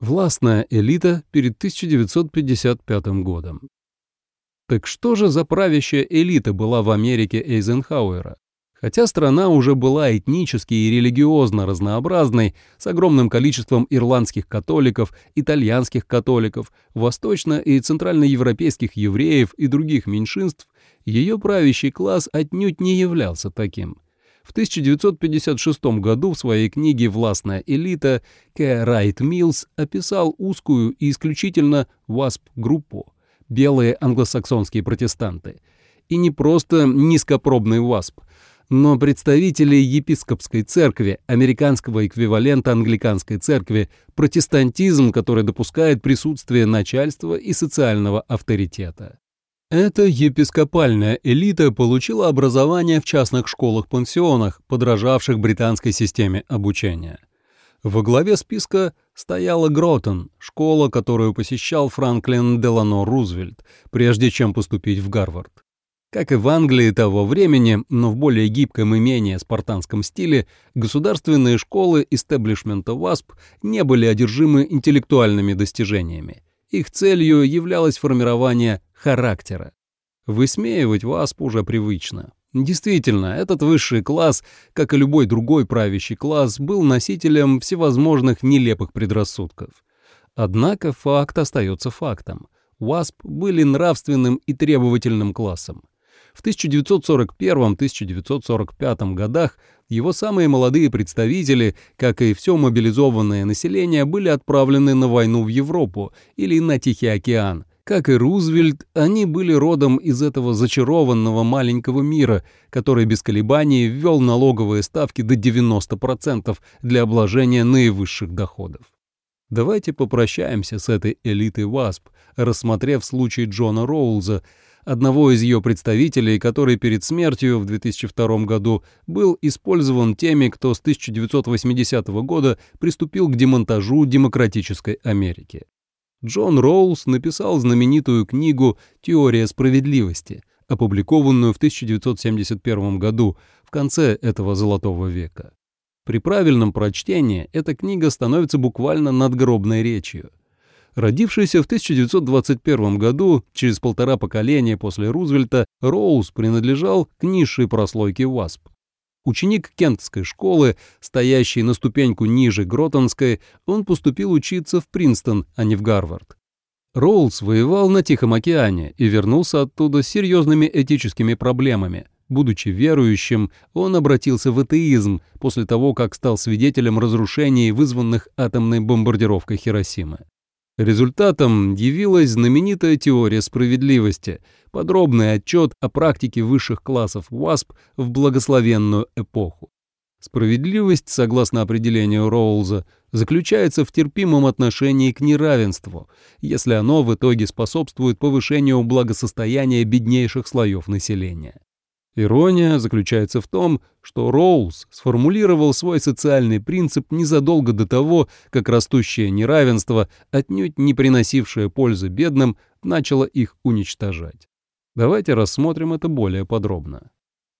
Властная элита перед 1955 годом. Так что же за правящая элита была в Америке Эйзенхауэра? Хотя страна уже была этнически и религиозно разнообразной, с огромным количеством ирландских католиков, итальянских католиков, восточно- и центральноевропейских евреев и других меньшинств, ее правящий класс отнюдь не являлся таким. В 1956 году в своей книге «Властная элита» К. Райт Милс описал узкую и исключительно ВАСП-группу – белые англосаксонские протестанты. И не просто низкопробный ВАСП, но представители епископской церкви, американского эквивалента англиканской церкви, протестантизм, который допускает присутствие начальства и социального авторитета. Эта епископальная элита получила образование в частных школах-пансионах, подражавших британской системе обучения. Во главе списка стояла Гротон, школа, которую посещал Франклин Делано Рузвельт, прежде чем поступить в Гарвард. Как и в Англии того времени, но в более гибком и менее спартанском стиле, государственные школы истеблишмента ВАСП не были одержимы интеллектуальными достижениями. Их целью являлось формирование характера. Высмеивать ВАСП уже привычно. Действительно, этот высший класс, как и любой другой правящий класс, был носителем всевозможных нелепых предрассудков. Однако факт остается фактом. ВАСП были нравственным и требовательным классом. В 1941-1945 годах его самые молодые представители, как и все мобилизованное население, были отправлены на войну в Европу или на Тихий океан. Как и Рузвельт, они были родом из этого зачарованного маленького мира, который без колебаний ввел налоговые ставки до 90% для обложения наивысших доходов. Давайте попрощаемся с этой элитой ВАСП, рассмотрев случай Джона Роулза, одного из ее представителей, который перед смертью в 2002 году был использован теми, кто с 1980 года приступил к демонтажу демократической Америки. Джон Роулс написал знаменитую книгу «Теория справедливости», опубликованную в 1971 году, в конце этого золотого века. При правильном прочтении эта книга становится буквально надгробной речью. Родившийся в 1921 году, через полтора поколения после Рузвельта, Роуз принадлежал к низшей прослойке ВАСП. Ученик Кентской школы, стоящий на ступеньку ниже Гротонской, он поступил учиться в Принстон, а не в Гарвард. Роулс воевал на Тихом океане и вернулся оттуда с серьезными этическими проблемами. Будучи верующим, он обратился в атеизм после того, как стал свидетелем разрушений, вызванных атомной бомбардировкой Хиросимы. Результатом явилась знаменитая теория справедливости, подробный отчет о практике высших классов ВАСП в благословенную эпоху. Справедливость, согласно определению Роулза, заключается в терпимом отношении к неравенству, если оно в итоге способствует повышению благосостояния беднейших слоев населения. Ирония заключается в том, что Роуз сформулировал свой социальный принцип незадолго до того, как растущее неравенство, отнюдь не приносившее пользы бедным, начало их уничтожать. Давайте рассмотрим это более подробно.